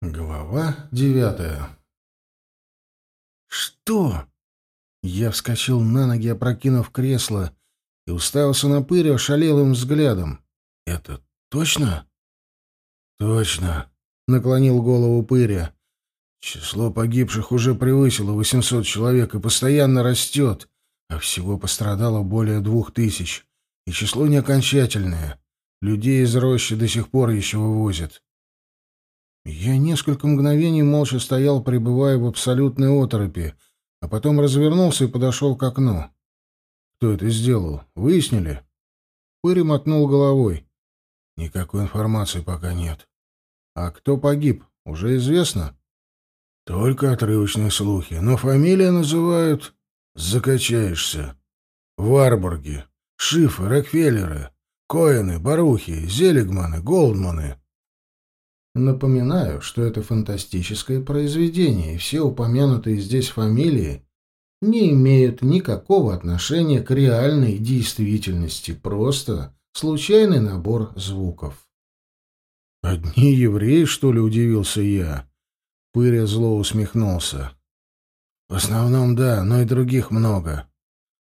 Глава девятая. «Что?» Я вскочил на ноги, опрокинув кресло, и уставился на пырю ошалелым взглядом. «Это точно?» «Точно», — наклонил голову пыря. «Число погибших уже превысило 800 человек и постоянно растет, а всего пострадало более двух тысяч, и число не окончательное. Людей из рощи до сих пор еще вывозят». Я несколько мгновений молча стоял, пребывая в абсолютной оторопи, а потом развернулся и подошел к окну. Кто это сделал? Выяснили? Пыри мотнул головой. Никакой информации пока нет. А кто погиб, уже известно? Только отрывочные слухи, но фамилии называют... Закачаешься. Варбурги, Шифы, Рокфеллеры, Коэны, Барухи, Зелигманы, Голдманы. Напоминаю, что это фантастическое произведение, и все упомянутые здесь фамилии не имеют никакого отношения к реальной действительности, просто случайный набор звуков. «Одни евреи, что ли?» — удивился я. Пыря зло усмехнулся. «В основном, да, но и других много».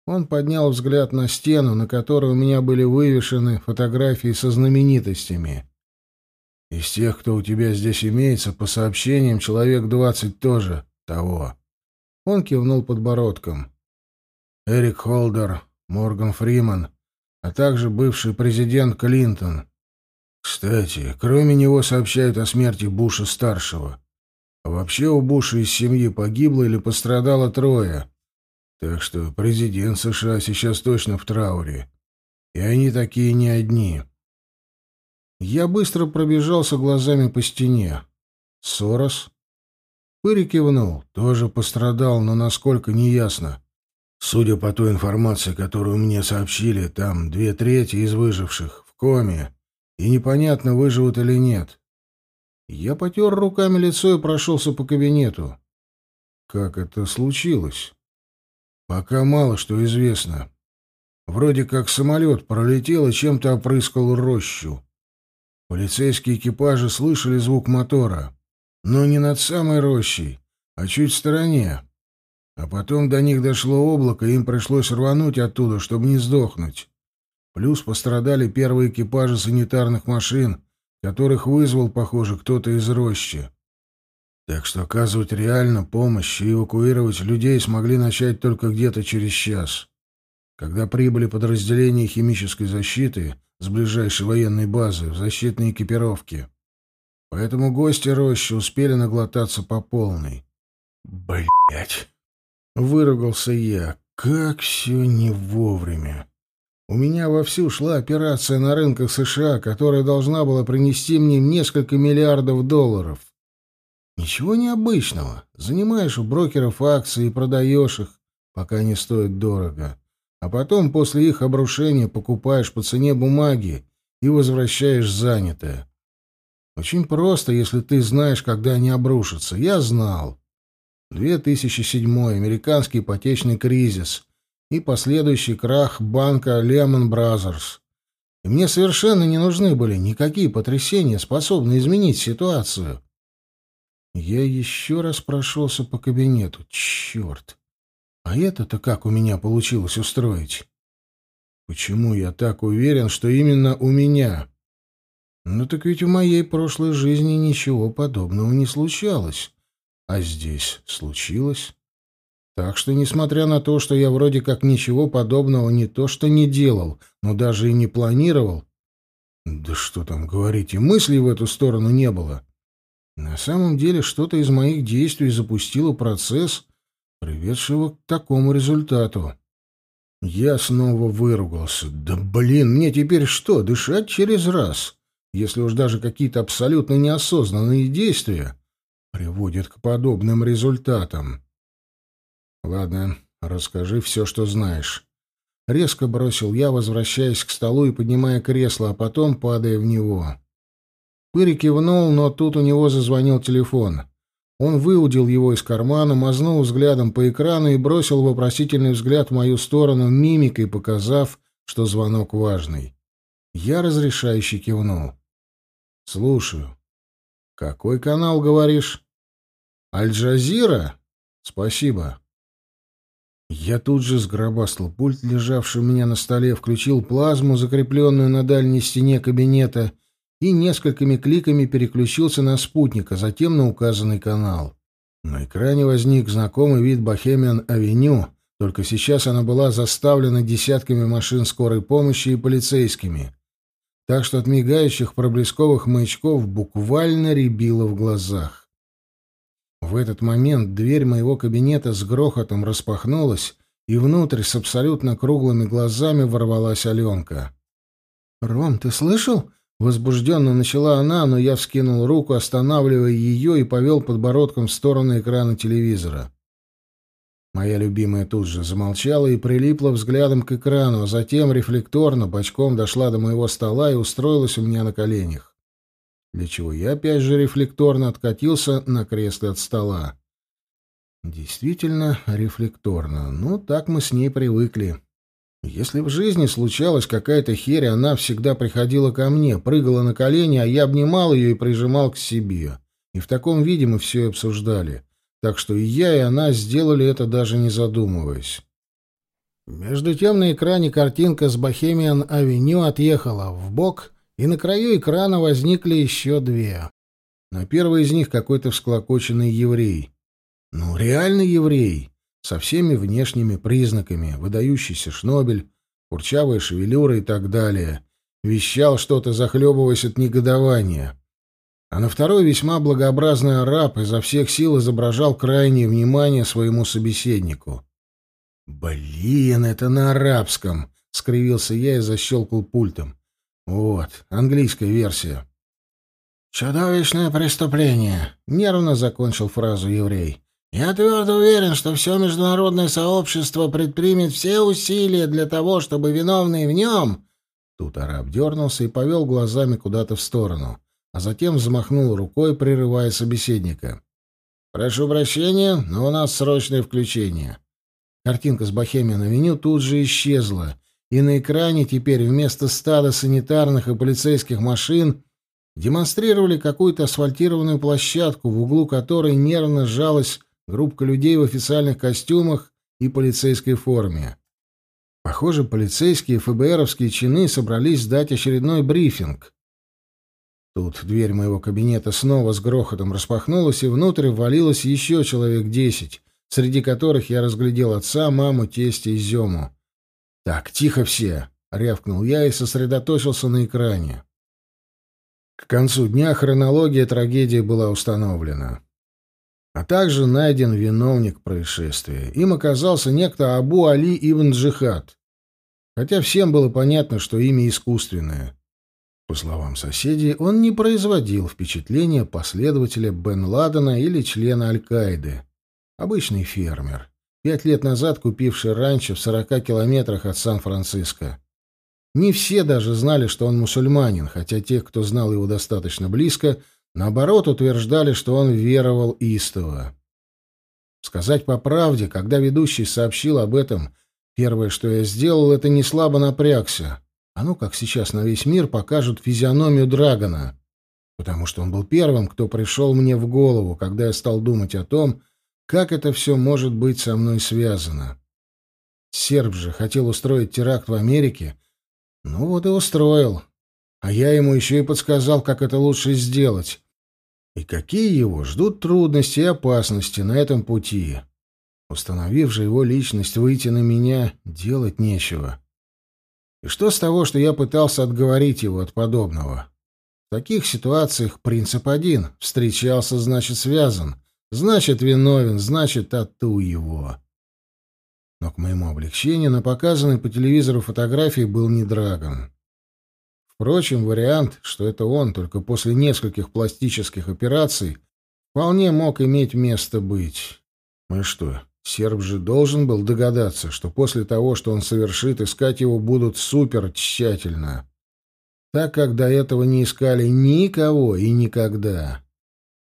Он поднял взгляд на стену, на которой у меня были вывешены фотографии со знаменитостями. Из тех, кто у тебя здесь имеется, по сообщениям, человек двадцать тоже того. Он кивнул подбородком. Эрик Холдер, Морган Фриман, а также бывший президент Клинтон. Кстати, кроме него сообщают о смерти Буша-старшего. А вообще у Буша из семьи погибло или пострадало трое. Так что президент США сейчас точно в трауре. И они такие не одни. Я быстро пробежался глазами по стене. Сорос? Пыри кивнул. Тоже пострадал, но насколько, неясно. Судя по той информации, которую мне сообщили, там две трети из выживших в коме, и непонятно, выживут или нет. Я потер руками лицо и прошелся по кабинету. Как это случилось? Пока мало что известно. Вроде как самолет пролетел и чем-то опрыскал рощу. Полицейские экипажи слышали звук мотора, но не над самой рощей, а чуть в стороне. А потом до них дошло облако, и им пришлось рвануть оттуда, чтобы не сдохнуть. Плюс пострадали первые экипажи санитарных машин, которых вызвал, похоже, кто-то из рощи. Так что оказывать реально помощь и эвакуировать людей смогли начать только где-то через час. Когда прибыли подразделения химической защиты — с ближайшей военной базы в защитной экипировке. Поэтому гости рощи успели наглотаться по полной. Блять! Выругался я. Как все не вовремя. У меня вовсю шла операция на рынках США, которая должна была принести мне несколько миллиардов долларов. Ничего необычного. Занимаешь у брокеров акции и продаешь их, пока они стоят дорого а потом после их обрушения покупаешь по цене бумаги и возвращаешь занятое. Очень просто, если ты знаешь, когда они обрушатся. Я знал. 2007 американский ипотечный кризис и последующий крах банка Lehman Brothers. И мне совершенно не нужны были никакие потрясения, способные изменить ситуацию. Я еще раз прошелся по кабинету. Черт! А это-то как у меня получилось устроить? Почему я так уверен, что именно у меня? Ну так ведь в моей прошлой жизни ничего подобного не случалось. А здесь случилось. Так что, несмотря на то, что я вроде как ничего подобного не то что не делал, но даже и не планировал, да что там говорить, и мыслей в эту сторону не было. На самом деле что-то из моих действий запустило процесс, приведшего к такому результату. Я снова выругался. Да блин, мне теперь что, дышать через раз? Если уж даже какие-то абсолютно неосознанные действия приводят к подобным результатам. Ладно, расскажи все, что знаешь. Резко бросил я, возвращаясь к столу и поднимая кресло, а потом падая в него. Пыри кивнул, но тут у него зазвонил телефон. Он выудил его из кармана, мазнул взглядом по экрану и бросил вопросительный взгляд в мою сторону, мимикой показав, что звонок важный. Я разрешающе кивнул. «Слушаю». «Какой канал, говоришь?» «Аль-Джазира?» «Спасибо». Я тут же сгробастал пульт, лежавший у меня на столе, включил плазму, закрепленную на дальней стене кабинета, и несколькими кликами переключился на спутник, а затем на указанный канал. На экране возник знакомый вид Бохемиан-авеню, только сейчас она была заставлена десятками машин скорой помощи и полицейскими, так что от мигающих проблесковых маячков буквально рябило в глазах. В этот момент дверь моего кабинета с грохотом распахнулась, и внутрь с абсолютно круглыми глазами ворвалась Аленка. «Ром, ты слышал?» Возбужденно начала она, но я вскинул руку, останавливая ее, и повел подбородком в сторону экрана телевизора. Моя любимая тут же замолчала и прилипла взглядом к экрану, а затем рефлекторно бочком дошла до моего стола и устроилась у меня на коленях для чего я опять же рефлекторно откатился на кресле от стола. Действительно, рефлекторно. Ну, так мы с ней привыкли. Если в жизни случалась какая-то херь, она всегда приходила ко мне, прыгала на колени, а я обнимал ее и прижимал к себе. И в таком виде мы все и обсуждали. Так что и я, и она сделали это даже не задумываясь. Между тем на экране картинка с Бохемиан-авеню отъехала в бок и на краю экрана возникли еще две. На первой из них какой-то всклокоченный еврей. Ну, реальный еврей, со всеми внешними признаками, выдающийся шнобель, курчавая шевелюра и так далее. Вещал что-то, захлебываясь от негодования. А на второй весьма благообразный араб изо всех сил изображал крайнее внимание своему собеседнику. «Блин, это на арабском!» — скривился я и защелкал пультом. Вот, английская версия. «Чудовищное преступление», — нервно закончил фразу еврей. «Я твердо уверен, что все международное сообщество предпримет все усилия для того, чтобы виновные в нем...» Тут араб дернулся и повел глазами куда-то в сторону, а затем взмахнул рукой, прерывая собеседника. «Прошу прощения, но у нас срочное включение». Картинка с Бохемия на меню тут же исчезла, и на экране теперь вместо стада санитарных и полицейских машин демонстрировали какую-то асфальтированную площадку, в углу которой нервно сжалась группка людей в официальных костюмах и полицейской форме. Похоже, полицейские и ФБРовские чины собрались дать очередной брифинг. Тут дверь моего кабинета снова с грохотом распахнулась, и внутрь ввалилось еще человек десять, среди которых я разглядел отца, маму, тестя и Зему. «Так, тихо все!» — рявкнул я и сосредоточился на экране. К концу дня хронология трагедии была установлена. А также найден виновник происшествия. Им оказался некто Абу Али Ибн Джихад. Хотя всем было понятно, что имя искусственное. По словам соседей, он не производил впечатления последователя Бен Ладена или члена Аль-Каиды. Обычный фермер пять лет назад купивший ранчо в сорока километрах от Сан-Франциско. Не все даже знали, что он мусульманин, хотя те, кто знал его достаточно близко, наоборот утверждали, что он веровал истово. Сказать по правде, когда ведущий сообщил об этом, первое, что я сделал, это не слабо напрягся. А ну, как сейчас на весь мир покажут физиономию Драгона. Потому что он был первым, кто пришел мне в голову, когда я стал думать о том, как это все может быть со мной связано? Серб же хотел устроить теракт в Америке. Ну вот и устроил. А я ему еще и подсказал, как это лучше сделать. И какие его ждут трудности и опасности на этом пути. Установив же его личность выйти на меня, делать нечего. И что с того, что я пытался отговорить его от подобного? В таких ситуациях принцип один — встречался, значит, связан — Значит, виновен, значит, тату его. Но к моему облегчению на показанной по телевизору фотографии был не Драгон. Впрочем, вариант, что это он, только после нескольких пластических операций, вполне мог иметь место быть. И что, серб же должен был догадаться, что после того, что он совершит, искать его будут супер тщательно. Так как до этого не искали никого и никогда.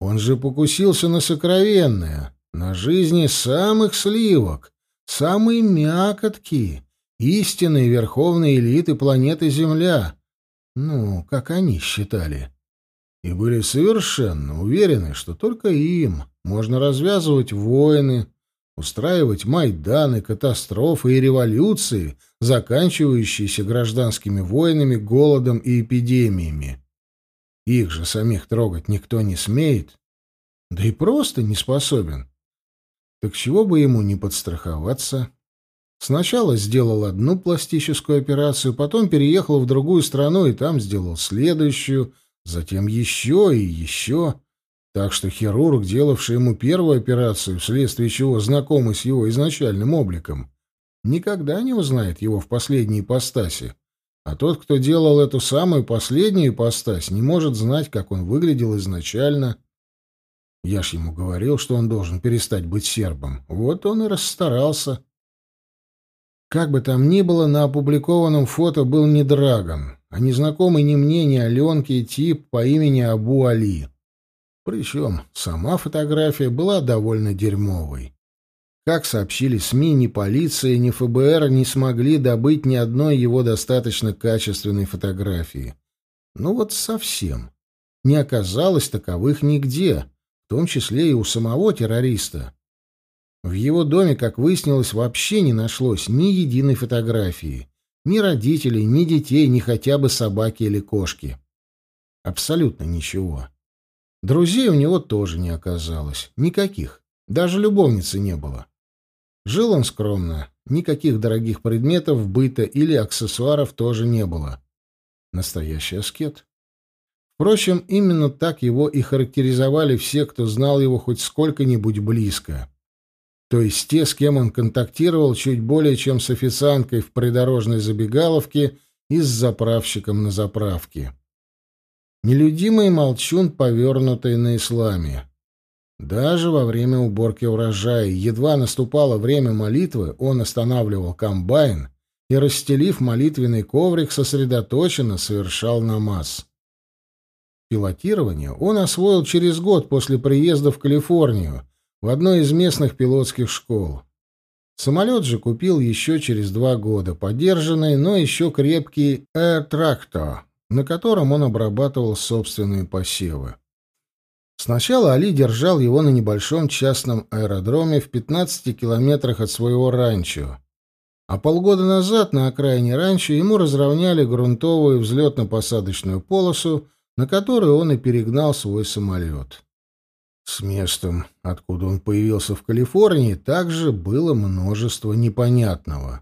Он же покусился на сокровенное, на жизни самых сливок, самой мякотки, истинной верховной элиты планеты Земля. Ну, как они считали. и были совершенно уверены, что только им можно развязывать войны, устраивать майданы, катастрофы и революции, заканчивающиеся гражданскими войнами, голодом и эпидемиями. Их же самих трогать никто не смеет, да и просто не способен. Так чего бы ему не подстраховаться? Сначала сделал одну пластическую операцию, потом переехал в другую страну и там сделал следующую, затем еще и еще. Так что хирург, делавший ему первую операцию, вследствие чего знакомый с его изначальным обликом, никогда не узнает его в последней ипостаси. А тот, кто делал эту самую последнюю ипостась, не может знать, как он выглядел изначально. Я ж ему говорил, что он должен перестать быть сербом. Вот он и расстарался. Как бы там ни было, на опубликованном фото был не Драгон, а незнакомый ни мне, ни Аленке тип по имени Абу Али. Причем сама фотография была довольно дерьмовой. Как сообщили СМИ, ни полиция, ни ФБР не смогли добыть ни одной его достаточно качественной фотографии. Ну вот совсем. Не оказалось таковых нигде, в том числе и у самого террориста. В его доме, как выяснилось, вообще не нашлось ни единой фотографии. Ни родителей, ни детей, ни хотя бы собаки или кошки. Абсолютно ничего. Друзей у него тоже не оказалось. Никаких. Даже любовницы не было. Жил он скромно. Никаких дорогих предметов, быта или аксессуаров тоже не было. Настоящий аскет. Впрочем, именно так его и характеризовали все, кто знал его хоть сколько-нибудь близко. То есть те, с кем он контактировал чуть более чем с официанткой в придорожной забегаловке и с заправщиком на заправке. Нелюдимый молчун, повернутый на исламе. Даже во время уборки урожая, едва наступало время молитвы, он останавливал комбайн и, расстелив молитвенный коврик, сосредоточенно совершал намаз. Пилотирование он освоил через год после приезда в Калифорнию в одной из местных пилотских школ. Самолет же купил еще через два года, подержанный, но еще крепкий Air Tractor, на котором он обрабатывал собственные посевы. Сначала Али держал его на небольшом частном аэродроме в 15 километрах от своего ранчо. А полгода назад на окраине ранчо ему разровняли грунтовую взлетно-посадочную полосу, на которую он и перегнал свой самолет. С местом, откуда он появился в Калифорнии, также было множество непонятного.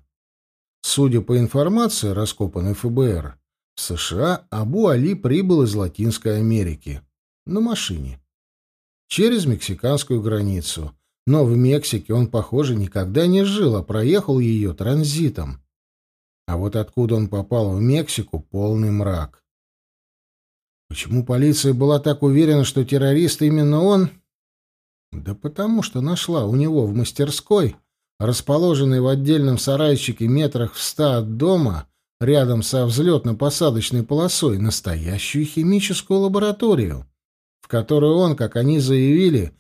Судя по информации, раскопанной ФБР, в США Абу Али прибыл из Латинской Америки на машине через мексиканскую границу. Но в Мексике он, похоже, никогда не жил, а проехал ее транзитом. А вот откуда он попал в Мексику — полный мрак. Почему полиция была так уверена, что террорист именно он? Да потому что нашла у него в мастерской, расположенной в отдельном сарайчике метрах в ста от дома, рядом со взлетно-посадочной полосой настоящую химическую лабораторию, в которой он, как они заявили,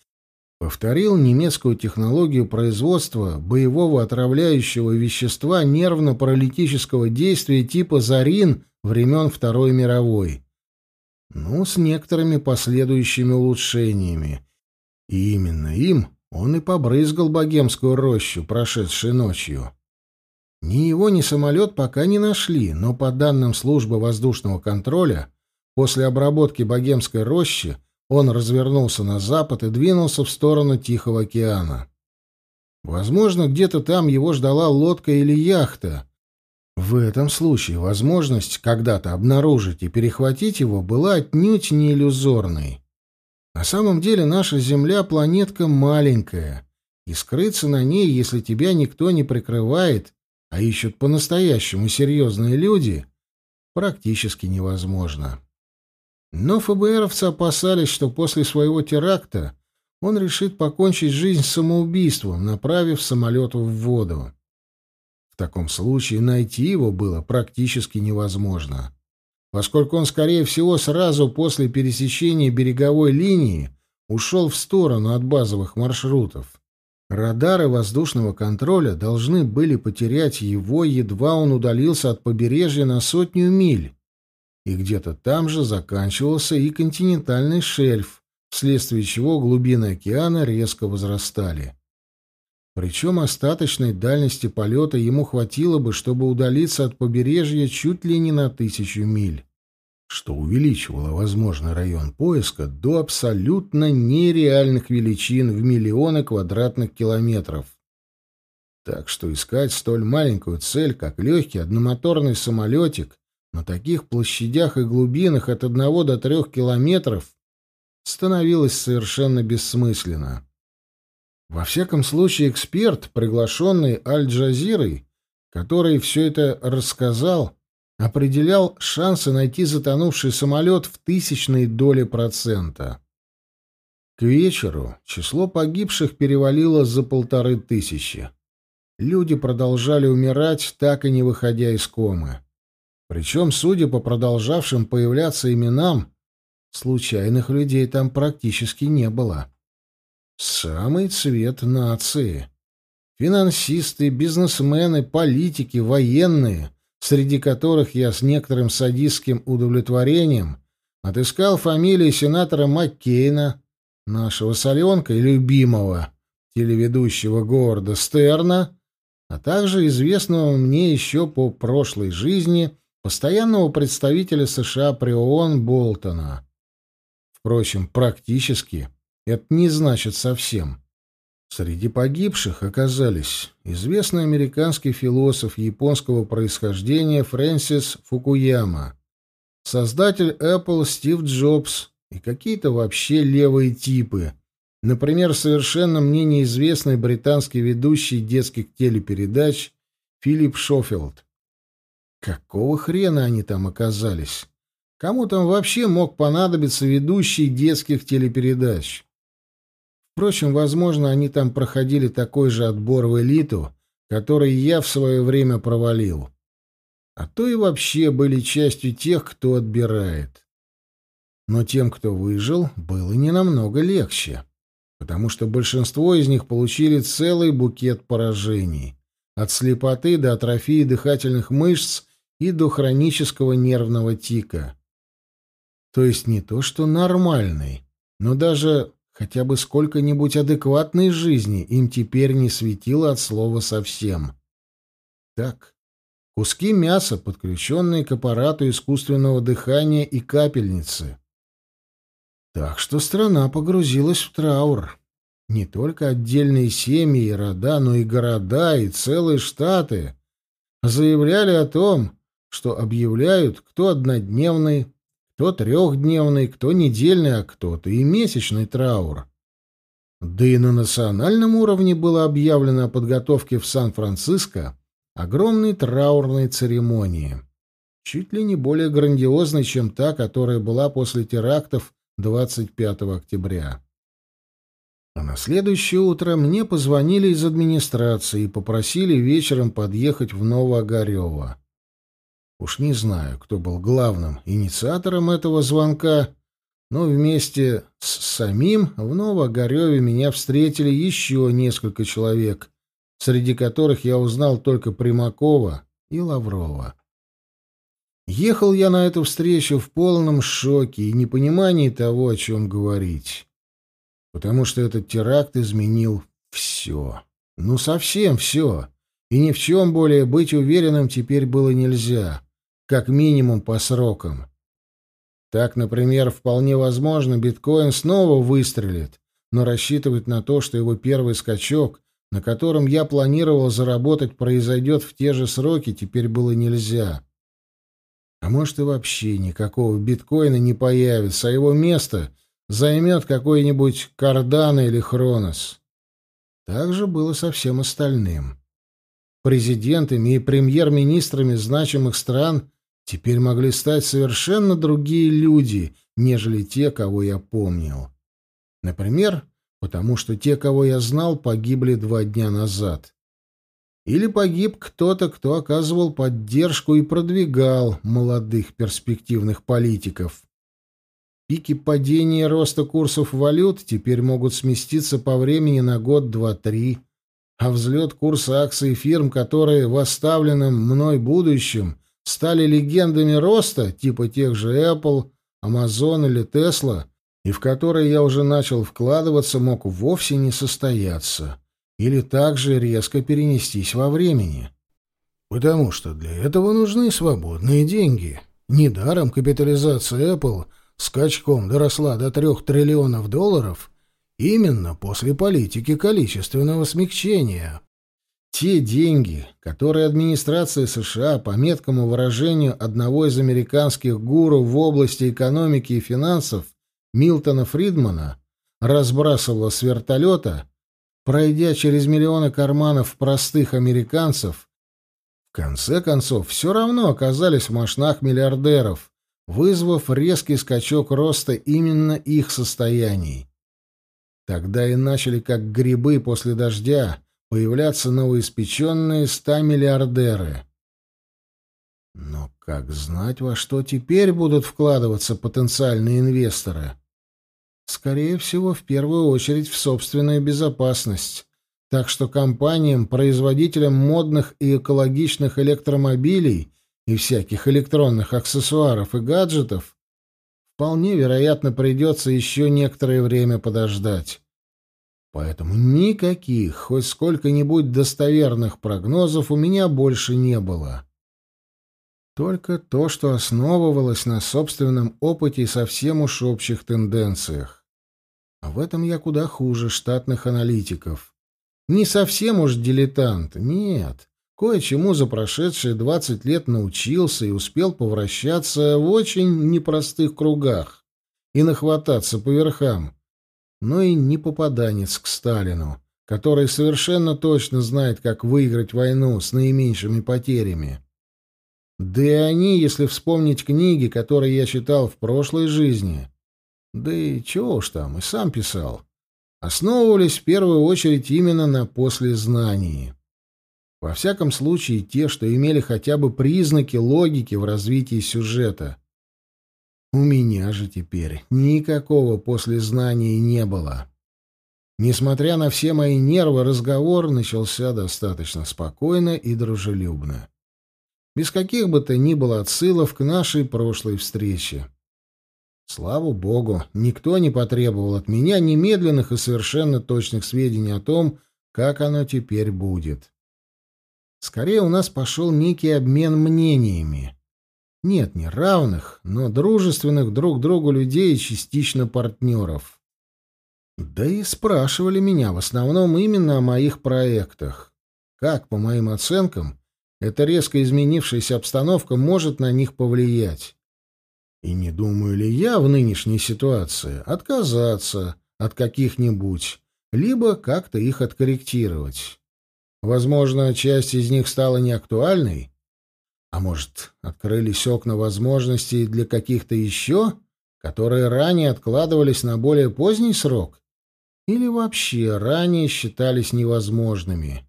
повторил немецкую технологию производства боевого отравляющего вещества нервно-паралитического действия типа «Зарин» времен Второй мировой. Ну, с некоторыми последующими улучшениями. И именно им он и побрызгал богемскую рощу, прошедшей ночью. Ни его, ни самолет пока не нашли, но по данным службы воздушного контроля, после обработки Богемской рощи он развернулся на запад и двинулся в сторону Тихого океана. Возможно, где-то там его ждала лодка или яхта. В этом случае возможность когда-то обнаружить и перехватить его была отнюдь не иллюзорной. На самом деле наша Земля — планетка маленькая, и скрыться на ней, если тебя никто не прикрывает, а ищут по-настоящему серьезные люди, практически невозможно. Но ФБРовцы опасались, что после своего теракта он решит покончить жизнь самоубийством, направив самолет в воду. В таком случае найти его было практически невозможно, поскольку он, скорее всего, сразу после пересечения береговой линии ушел в сторону от базовых маршрутов. Радары воздушного контроля должны были потерять его, едва он удалился от побережья на сотню миль. и где-то там же заканчивался и континентальный шельф, вследствие чего глубины океана резко возрастали. Причем остаточной дальности полета ему хватило бы, чтобы удалиться от побережья чуть ли не на тысячу миль, что увеличивало возможный район поиска до абсолютно нереальных величин в миллионы квадратных километров. Так что искать столь маленькую цель, как легкий одномоторный самолетик, на таких площадях и глубинах от одного до трех километров становилось совершенно бессмысленно. Во всяком случае, эксперт, приглашенный Аль-Джазирой, который все это рассказал, определял шансы найти затонувший самолет в тысячной доли процента. К вечеру число погибших перевалило за полторы тысячи. Люди продолжали умирать, так и не выходя из комы. Причем, судя по продолжавшим появляться именам, случайных людей там практически не было. Самый цвет нации. Финансисты, бизнесмены, политики, военные, среди которых я с некоторым садистским удовлетворением отыскал фамилии сенатора Маккейна, нашего соленка и любимого телеведущего города Стерна, а также известного мне еще по прошлой жизни постоянного представителя США при ООН Болтона. Впрочем, практически это не значит совсем. Среди погибших оказались известный американский философ японского происхождения Фрэнсис Фукуяма, создатель Apple Стив Джобс и какие-то вообще левые типы, например, совершенно мне неизвестный британский ведущий детских телепередач Филипп Шофилд. Какого хрена они там оказались? Кому там вообще мог понадобиться ведущий детских телепередач? Впрочем, возможно, они там проходили такой же отбор в элиту, который я в свое время провалил. А то и вообще были частью тех, кто отбирает. Но тем, кто выжил, было не намного легче, потому что большинство из них получили целый букет поражений. От слепоты до атрофии дыхательных мышц и до хронического нервного тика. То есть не то, что нормальный, но даже Хотя бы сколько-нибудь адекватной жизни им теперь не светило от слова совсем. Так, куски мяса, подключенные к аппарату искусственного дыхания и капельницы. Так что страна погрузилась в траур. Не только отдельные семьи и рода, но и города и целые штаты заявляли о том, что объявляют, кто однодневный, кто трехдневный, кто недельный, а кто-то и месячный траур. Да и на национальном уровне было объявлено о подготовке в Сан-Франциско огромной траурной церемонии, чуть ли не более грандиозной, чем та, которая была после терактов 25 октября. А на следующее утро мне позвонили из администрации и попросили вечером подъехать в Новоогарево. Уж не знаю, кто был главным инициатором этого звонка, но вместе с самим в Новогореве меня встретили еще несколько человек, среди которых я узнал только Примакова и Лаврова. Ехал я на эту встречу в полном шоке и непонимании того, о чем говорить. Потому что этот теракт изменил все. Ну, совсем все. И ни в чем более быть уверенным теперь было нельзя как минимум по срокам. Так, например, вполне возможно, биткоин снова выстрелит, но рассчитывать на то, что его первый скачок, на котором я планировал заработать, произойдет в те же сроки, теперь было нельзя. А может и вообще никакого биткоина не появится, а его место займет какой-нибудь Кардана или Хронос. Так же было со всем остальным. Президентами и премьер-министрами значимых стран теперь могли стать совершенно другие люди, нежели те, кого я помнил. Например, потому что те, кого я знал, погибли два дня назад. Или погиб кто-то, кто оказывал поддержку и продвигал молодых перспективных политиков. Пики падения и роста курсов валют теперь могут сместиться по времени на год, два, три, а взлет курса акций фирм, которые в оставленном мной будущем стали легендами роста, типа тех же Apple, Amazon или Tesla, и в которые я уже начал вкладываться, мог вовсе не состояться или также резко перенестись во времени. Потому что для этого нужны свободные деньги. Недаром капитализация Apple скачком доросла до трех триллионов долларов именно после политики количественного смягчения. Те деньги, которые администрация США, по меткому выражению одного из американских гуру в области экономики и финансов, Милтона Фридмана, разбрасывала с вертолета, пройдя через миллионы карманов простых американцев, в конце концов все равно оказались в мошнах миллиардеров, вызвав резкий скачок роста именно их состояний. Тогда и начали, как грибы после дождя, появляться новоиспеченные ста миллиардеры. Но как знать, во что теперь будут вкладываться потенциальные инвесторы? Скорее всего, в первую очередь в собственную безопасность. Так что компаниям, производителям модных и экологичных электромобилей и всяких электронных аксессуаров и гаджетов вполне вероятно придется еще некоторое время подождать. Поэтому никаких, хоть сколько-нибудь достоверных прогнозов у меня больше не было. Только то, что основывалось на собственном опыте и совсем уж общих тенденциях. А в этом я куда хуже штатных аналитиков. Не совсем уж дилетант, нет. Кое-чему за прошедшие двадцать лет научился и успел повращаться в очень непростых кругах и нахвататься по верхам. Но и не попаданец к Сталину, который совершенно точно знает, как выиграть войну с наименьшими потерями. Да и они, если вспомнить книги, которые я читал в прошлой жизни, да и чего уж там, и сам писал, основывались в первую очередь именно на послезнании. Во всяком случае, те, что имели хотя бы признаки логики в развитии сюжета. У меня же теперь никакого послезнания не было. Несмотря на все мои нервы, разговор начался достаточно спокойно и дружелюбно без каких бы то ни было отсылов к нашей прошлой встрече. Слава богу, никто не потребовал от меня немедленных и совершенно точных сведений о том, как оно теперь будет. Скорее у нас пошел некий обмен мнениями. Нет, не равных, но дружественных друг другу людей и частично партнеров. Да и спрашивали меня в основном именно о моих проектах. Как, по моим оценкам, эта резко изменившаяся обстановка может на них повлиять. И не думаю ли я в нынешней ситуации отказаться от каких-нибудь, либо как-то их откорректировать. Возможно, часть из них стала неактуальной, а может, открылись окна возможностей для каких-то еще, которые ранее откладывались на более поздний срок, или вообще ранее считались невозможными.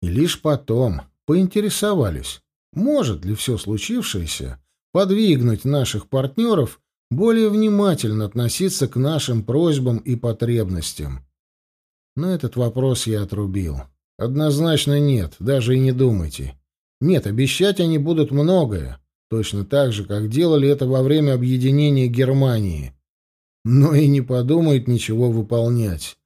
И лишь потом, поинтересовались, может ли все случившееся подвигнуть наших партнеров более внимательно относиться к нашим просьбам и потребностям. Но этот вопрос я отрубил. Однозначно нет, даже и не думайте. Нет, обещать они будут многое, точно так же, как делали это во время объединения Германии. Но и не подумают ничего выполнять.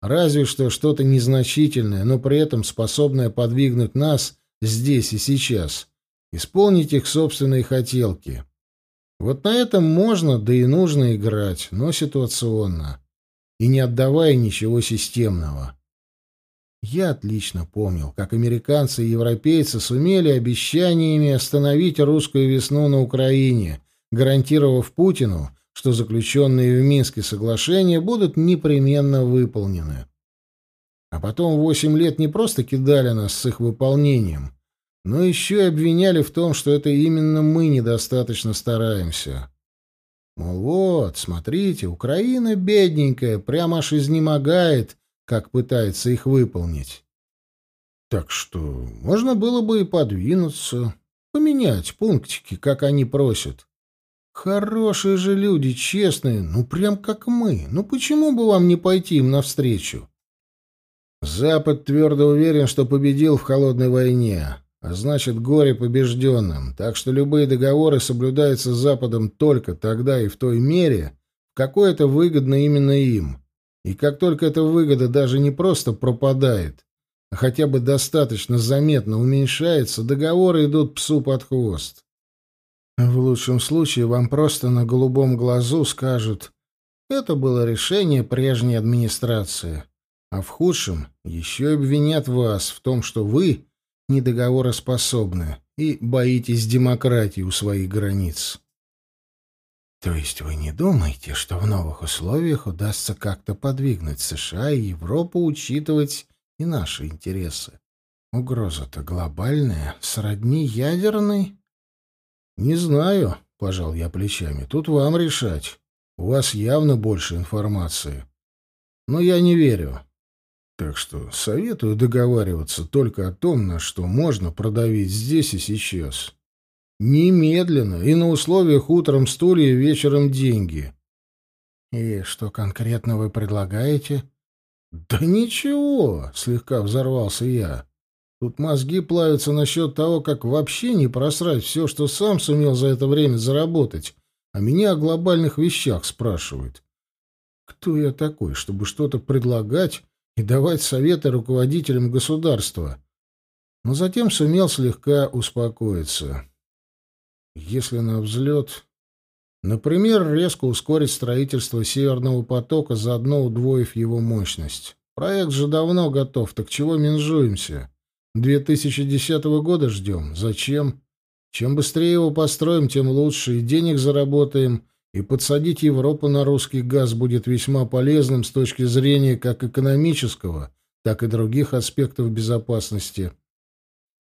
Разве что что-то незначительное, но при этом способное подвигнуть нас здесь и сейчас, исполнить их собственные хотелки. Вот на этом можно, да и нужно играть, но ситуационно, и не отдавая ничего системного. Я отлично помнил, как американцы и европейцы сумели обещаниями остановить русскую весну на Украине, гарантировав Путину, что заключенные в Минске соглашения будут непременно выполнены. А потом восемь лет не просто кидали нас с их выполнением, но еще и обвиняли в том, что это именно мы недостаточно стараемся. Мол, вот, смотрите, Украина бедненькая, прямо аж изнемогает, как пытается их выполнить. Так что можно было бы и подвинуться, поменять пунктики, как они просят. Хорошие же люди, честные, ну прям как мы. Ну почему бы вам не пойти им навстречу? Запад твердо уверен, что победил в холодной войне. а значит горе побежденным, так что любые договоры соблюдаются Западом только тогда и в той мере, в какой это выгодно именно им. И как только эта выгода даже не просто пропадает, а хотя бы достаточно заметно уменьшается, договоры идут псу под хвост. В лучшем случае вам просто на голубом глазу скажут «это было решение прежней администрации», а в худшем еще обвинят вас в том, что вы недоговороспособны и боитесь демократии у своих границ. То есть вы не думаете, что в новых условиях удастся как-то подвигнуть США и Европу учитывать и наши интересы? Угроза-то глобальная, сродни ядерной? Не знаю, пожал я плечами. Тут вам решать. У вас явно больше информации. Но я не верю. Так что советую договариваться только о том, на что можно продавить здесь и сейчас. Немедленно и на условиях утром стулья, вечером деньги. И что конкретно вы предлагаете? Да ничего, слегка взорвался я. Тут мозги плавятся насчет того, как вообще не просрать все, что сам сумел за это время заработать, а меня о глобальных вещах спрашивают. Кто я такой, чтобы что-то предлагать и давать советы руководителям государства, но затем сумел слегка успокоиться. Если на взлет... Например, резко ускорить строительство Северного потока, заодно удвоив его мощность. Проект же давно готов, так чего менжуемся? 2010 года ждем. Зачем? Чем быстрее его построим, тем лучше, и денег заработаем, и подсадить Европу на русский газ будет весьма полезным с точки зрения как экономического, так и других аспектов безопасности.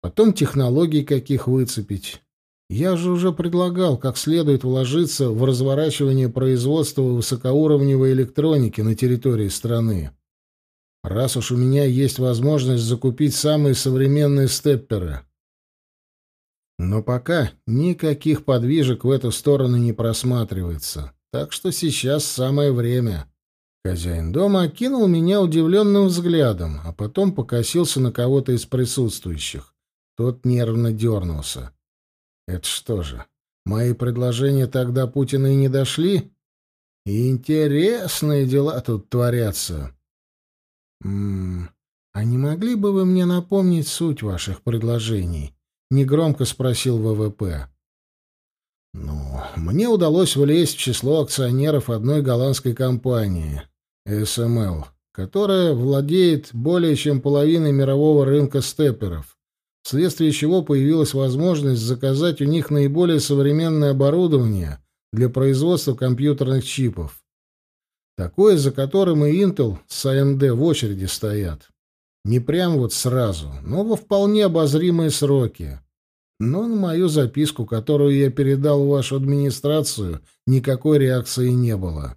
Потом технологий каких выцепить. Я же уже предлагал, как следует вложиться в разворачивание производства высокоуровневой электроники на территории страны. Раз уж у меня есть возможность закупить самые современные степперы, но пока никаких подвижек в эту сторону не просматривается. Так что сейчас самое время. Хозяин дома окинул меня удивленным взглядом, а потом покосился на кого-то из присутствующих. Тот нервно дернулся. Это что же, мои предложения тогда Путина и не дошли? Интересные дела тут творятся. М -м, а не могли бы вы мне напомнить суть ваших предложений? негромко спросил ВВП. Ну, мне удалось влезть в число акционеров одной голландской компании, SML, которая владеет более чем половиной мирового рынка степперов, вследствие чего появилась возможность заказать у них наиболее современное оборудование для производства компьютерных чипов. Такое, за которым и Intel с AMD в очереди стоят. Не прям вот сразу, но во вполне обозримые сроки. Но на мою записку, которую я передал в вашу администрацию, никакой реакции не было.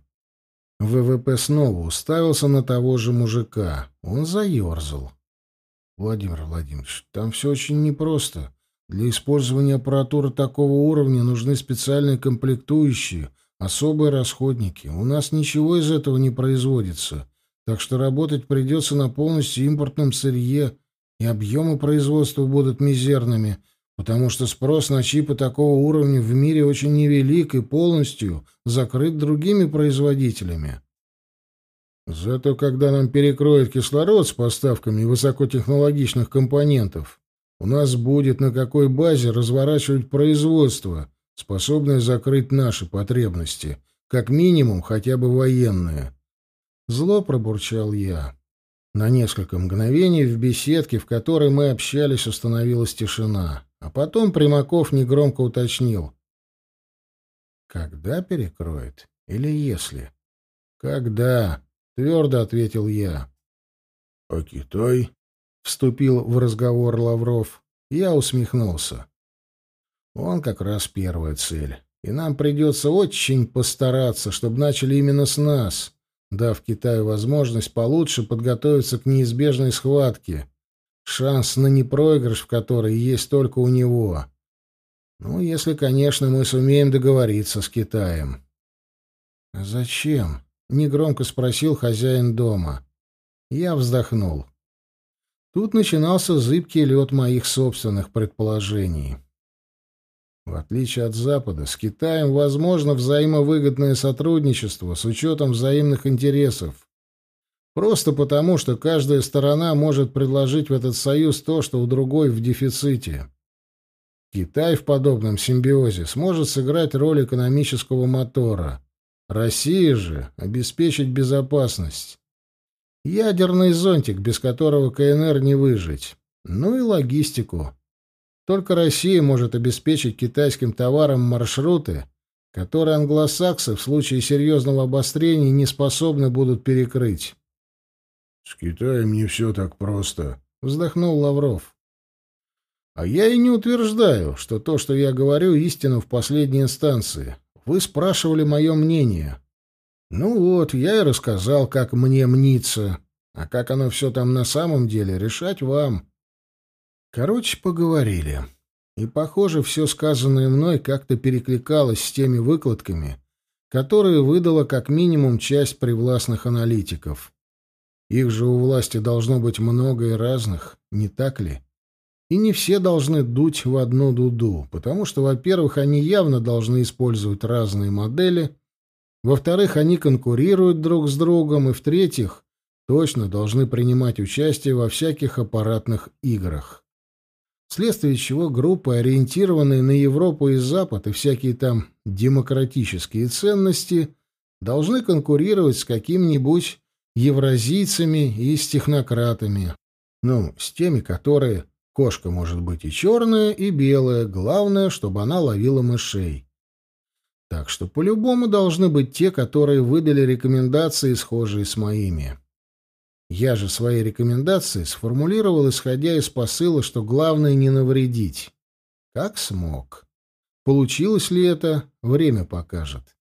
ВВП снова уставился на того же мужика. Он заерзал. «Владимир Владимирович, там все очень непросто. Для использования аппаратуры такого уровня нужны специальные комплектующие, особые расходники. У нас ничего из этого не производится, так что работать придется на полностью импортном сырье, и объемы производства будут мизерными, потому что спрос на чипы такого уровня в мире очень невелик и полностью закрыт другими производителями. Зато когда нам перекроют кислород с поставками высокотехнологичных компонентов, у нас будет на какой базе разворачивать производство, способное закрыть наши потребности, как минимум хотя бы военные. Зло пробурчал я. На несколько мгновений в беседке, в которой мы общались, установилась тишина. А потом Примаков негромко уточнил. «Когда перекроет? Или если?» «Когда?» — твердо ответил я. «А Китай?» — вступил в разговор Лавров. Я усмехнулся. «Он как раз первая цель. И нам придется очень постараться, чтобы начали именно с нас» дав Китаю возможность получше подготовиться к неизбежной схватке, шанс на непроигрыш в которой есть только у него. Ну, если, конечно, мы сумеем договориться с Китаем. «Зачем?» — негромко спросил хозяин дома. Я вздохнул. Тут начинался зыбкий лед моих собственных предположений. В отличие от Запада, с Китаем возможно взаимовыгодное сотрудничество с учетом взаимных интересов. Просто потому, что каждая сторона может предложить в этот союз то, что у другой в дефиците. Китай в подобном симбиозе сможет сыграть роль экономического мотора. Россия же обеспечить безопасность. Ядерный зонтик, без которого КНР не выжить. Ну и логистику. Только Россия может обеспечить китайским товарам маршруты, которые англосаксы в случае серьезного обострения не способны будут перекрыть. — С Китаем не все так просто, — вздохнул Лавров. — А я и не утверждаю, что то, что я говорю, истина в последней инстанции. Вы спрашивали мое мнение. Ну вот, я и рассказал, как мне мнится. А как оно все там на самом деле, решать вам. Короче, поговорили. И, похоже, все сказанное мной как-то перекликалось с теми выкладками, которые выдала как минимум часть привластных аналитиков. Их же у власти должно быть много и разных, не так ли? И не все должны дуть в одну дуду, потому что, во-первых, они явно должны использовать разные модели, во-вторых, они конкурируют друг с другом, и, в-третьих, точно должны принимать участие во всяких аппаратных играх вследствие чего группы, ориентированные на Европу и Запад и всякие там демократические ценности, должны конкурировать с какими-нибудь евразийцами и с технократами. Ну, с теми, которые... Кошка может быть и черная, и белая, главное, чтобы она ловила мышей. Так что по-любому должны быть те, которые выдали рекомендации, схожие с моими. Я же свои рекомендации сформулировал, исходя из посыла, что главное не навредить. Как смог. Получилось ли это, время покажет.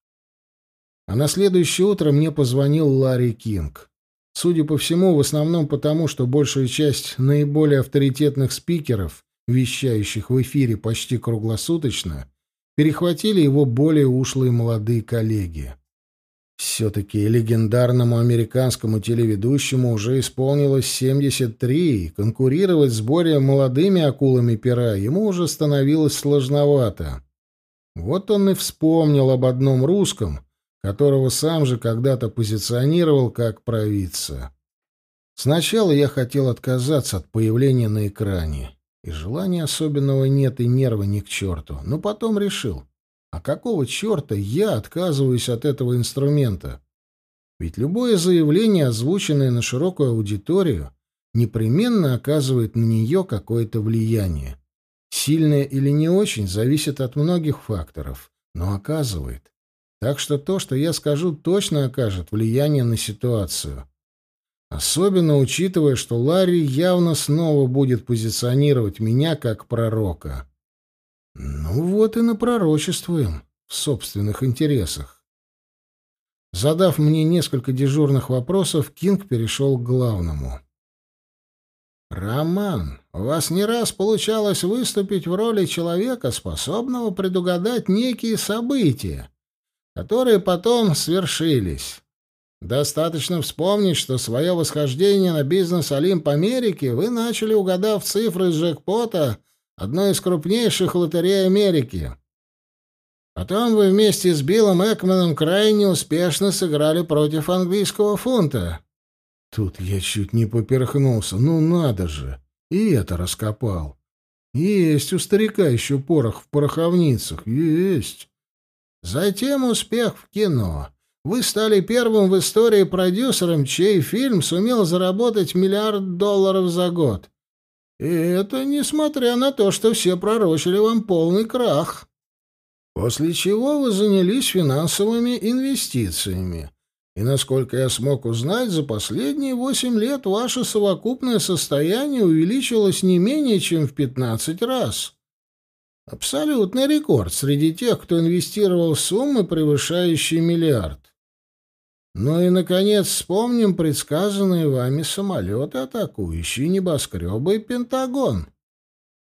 А на следующее утро мне позвонил Ларри Кинг. Судя по всему, в основном потому, что большая часть наиболее авторитетных спикеров, вещающих в эфире почти круглосуточно, перехватили его более ушлые молодые коллеги. Все-таки легендарному американскому телеведущему уже исполнилось 73, и конкурировать с более молодыми акулами пера ему уже становилось сложновато. Вот он и вспомнил об одном русском, которого сам же когда-то позиционировал как провидца. Сначала я хотел отказаться от появления на экране, и желания особенного нет, и нервы ни к черту, но потом решил — а какого черта я отказываюсь от этого инструмента? Ведь любое заявление, озвученное на широкую аудиторию, непременно оказывает на нее какое-то влияние. Сильное или не очень, зависит от многих факторов, но оказывает. Так что то, что я скажу, точно окажет влияние на ситуацию. Особенно учитывая, что Ларри явно снова будет позиционировать меня как пророка. Ну вот и напророчествуем в собственных интересах. Задав мне несколько дежурных вопросов, Кинг перешел к главному. «Роман, у вас не раз получалось выступить в роли человека, способного предугадать некие события, которые потом свершились. Достаточно вспомнить, что свое восхождение на бизнес Олимп Америки вы начали, угадав цифры джекпота — одной из крупнейших лотерей Америки. Потом вы вместе с Биллом Экманом крайне успешно сыграли против английского фунта. Тут я чуть не поперхнулся. Ну надо же! И это раскопал. Есть у старика еще порох в пороховницах. Есть. Затем успех в кино. Вы стали первым в истории продюсером, чей фильм сумел заработать миллиард долларов за год. И это несмотря на то, что все пророчили вам полный крах. После чего вы занялись финансовыми инвестициями. И, насколько я смог узнать, за последние восемь лет ваше совокупное состояние увеличилось не менее чем в 15 раз. Абсолютный рекорд среди тех, кто инвестировал суммы, превышающие миллиард. Ну и, наконец, вспомним предсказанные вами самолеты, атакующие небоскребы и Пентагон,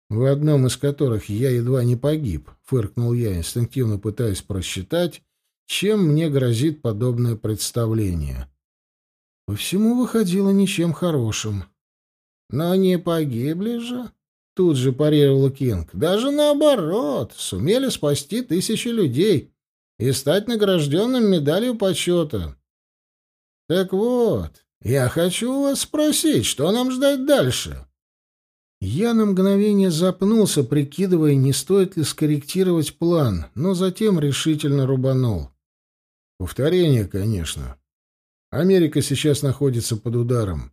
в одном из которых я едва не погиб, фыркнул я, инстинктивно пытаясь просчитать, чем мне грозит подобное представление. По всему выходило ничем хорошим. Но не погибли же. Тут же парировал Кинг. Даже наоборот, сумели спасти тысячи людей и стать награжденным медалью почета. Так вот, я хочу вас спросить, что нам ждать дальше? Я на мгновение запнулся, прикидывая, не стоит ли скорректировать план, но затем решительно рубанул. Повторение, конечно. Америка сейчас находится под ударом.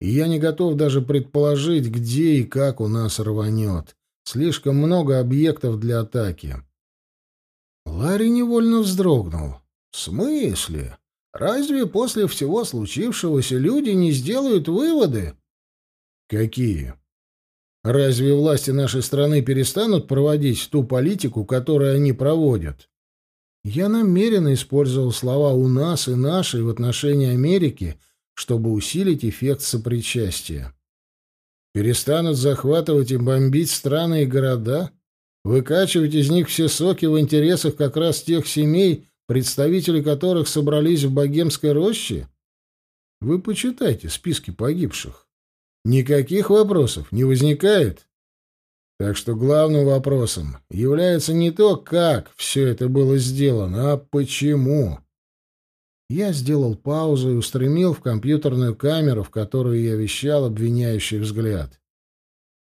И я не готов даже предположить, где и как у нас рванет. Слишком много объектов для атаки. Ларри невольно вздрогнул. «В смысле? Разве после всего случившегося люди не сделают выводы?» «Какие?» Разве власти нашей страны перестанут проводить ту политику, которую они проводят? Я намеренно использовал слова «у нас» и «нашей» в отношении Америки, чтобы усилить эффект сопричастия. Перестанут захватывать и бомбить страны и города? Выкачивать из них все соки в интересах как раз тех семей, представители которых собрались в богемской роще? Вы почитайте списки погибших. Никаких вопросов не возникает. Так что главным вопросом является не то, как все это было сделано, а почему. Я сделал паузу и устремил в компьютерную камеру, в которую я вещал обвиняющий взгляд.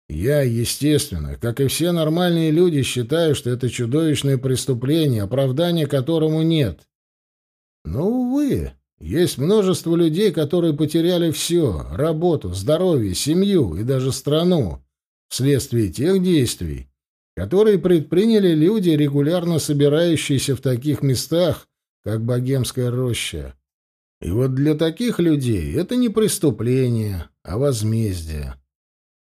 Я, естественно, как и все нормальные люди, считаю, что это чудовищное преступление, оправдания которому нет. Но, увы, есть множество людей, которые потеряли все — работу, здоровье, семью и даже страну — вследствие тех действий, которые предприняли люди, регулярно собирающиеся в таких местах, как Богемская роща. И вот для таких людей это не преступление, а возмездие.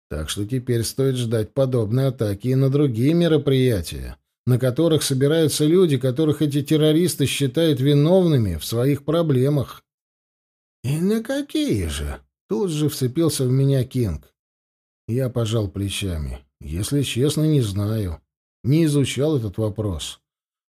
Так что теперь стоит ждать подобной атаки и на другие мероприятия, на которых собираются люди, которых эти террористы считают виновными в своих проблемах. «И на какие же?» — тут же вцепился в меня Кинг. Я пожал плечами. Если честно, не знаю. Не изучал этот вопрос.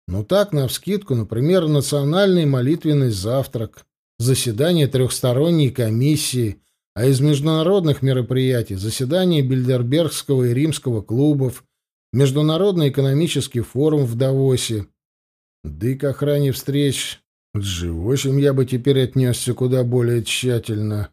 Но так, навскидку, например, национальный молитвенный завтрак, заседание трехсторонней комиссии, а из международных мероприятий заседание Бильдербергского и Римского клубов — Международный экономический форум в Давосе. Да и к охране встреч с Живощем я бы теперь отнесся куда более тщательно.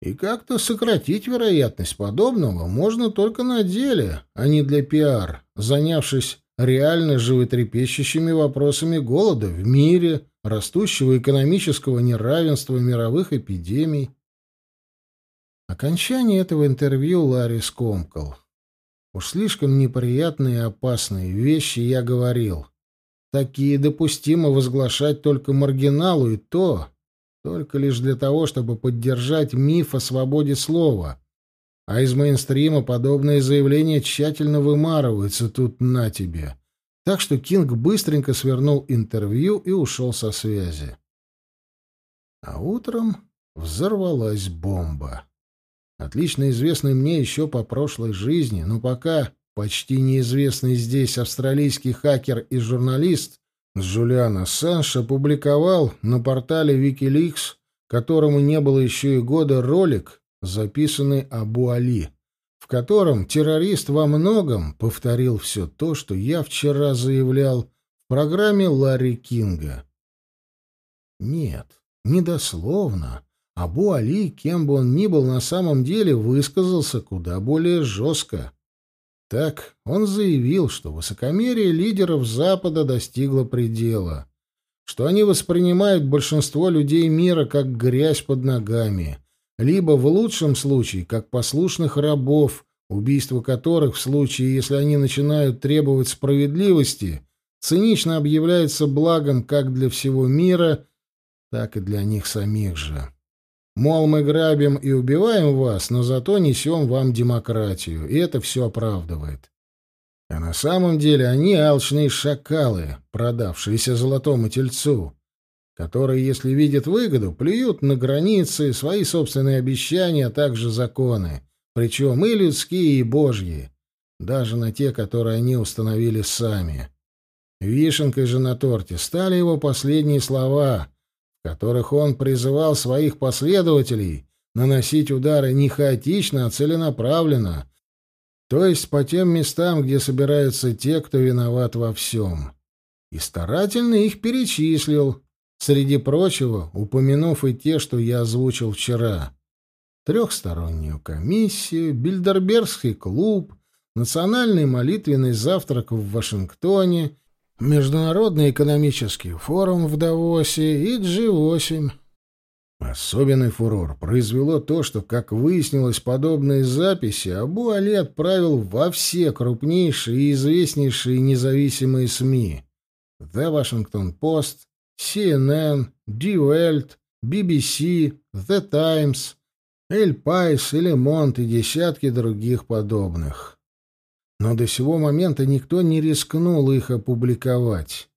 И как-то сократить вероятность подобного можно только на деле, а не для пиар, занявшись реально животрепещущими вопросами голода в мире, растущего экономического неравенства мировых эпидемий. Окончание этого интервью Ларри скомкал. Уж слишком неприятные и опасные вещи я говорил. Такие допустимо возглашать только маргиналу, и то только лишь для того, чтобы поддержать миф о свободе слова. А из мейнстрима подобные заявления тщательно вымарываются тут на тебе. Так что Кинг быстренько свернул интервью и ушел со связи. А утром взорвалась бомба отлично известный мне еще по прошлой жизни, но пока почти неизвестный здесь австралийский хакер и журналист Джулиан Ассанж опубликовал на портале Wikileaks, которому не было еще и года, ролик, записанный Абу Али, в котором террорист во многом повторил все то, что я вчера заявлял в программе Ларри Кинга. Нет, не дословно, Абу Али, кем бы он ни был на самом деле, высказался куда более жестко. Так он заявил, что высокомерие лидеров Запада достигло предела, что они воспринимают большинство людей мира как грязь под ногами, либо в лучшем случае как послушных рабов, убийство которых в случае, если они начинают требовать справедливости, цинично объявляется благом как для всего мира, так и для них самих же. Мол, мы грабим и убиваем вас, но зато несем вам демократию, и это все оправдывает. А на самом деле они алчные шакалы, продавшиеся золотому тельцу, которые, если видят выгоду, плюют на границы, свои собственные обещания, а также законы, причем и людские, и божьи, даже на те, которые они установили сами. Вишенкой же на торте стали его последние слова — которых он призывал своих последователей наносить удары не хаотично, а целенаправленно, то есть по тем местам, где собираются те, кто виноват во всем. И старательно их перечислил, среди прочего упомянув и те, что я озвучил вчера. Трехстороннюю комиссию, Бильдербергский клуб, Национальный молитвенный завтрак в Вашингтоне, Международный экономический форум в Давосе и G8. Особенный фурор произвело то, что, как выяснилось, подобные записи Абу Али отправил во все крупнейшие и известнейшие независимые СМИ The Washington Post, CNN, Die Welt, BBC, The Times, El Pais, Элемонт и десятки других подобных. Но до сего момента никто не рискнул их опубликовать.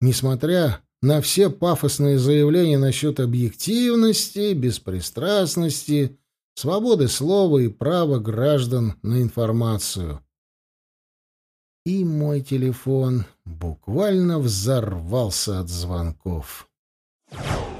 Несмотря на все пафосные заявления насчет объективности, беспристрастности, свободы слова и права граждан на информацию. И мой телефон буквально взорвался от звонков. Thank